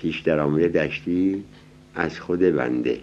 پیش درآمده دشتی از خود بنده.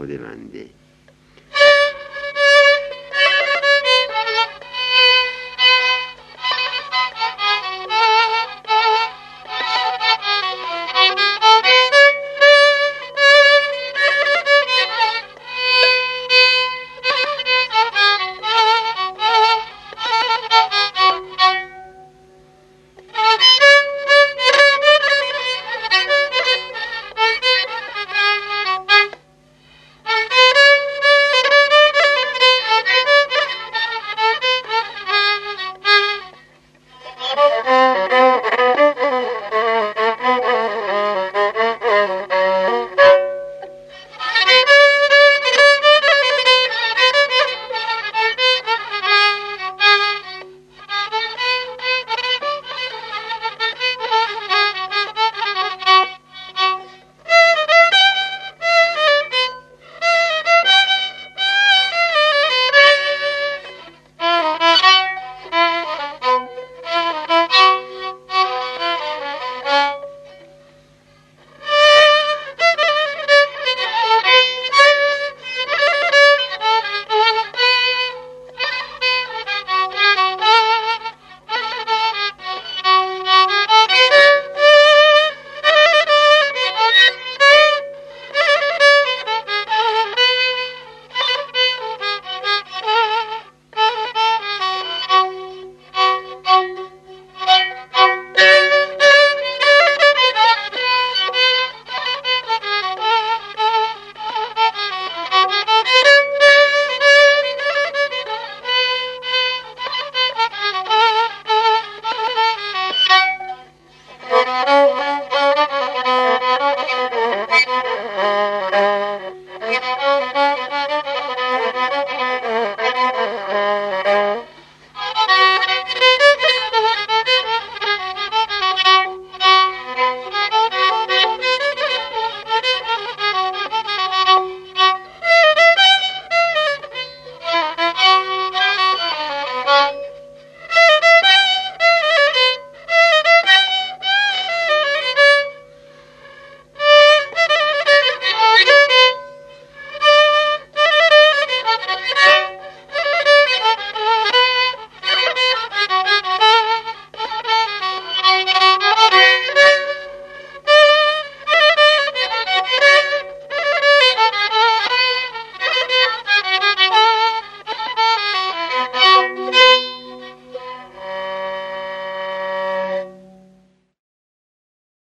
خود بنده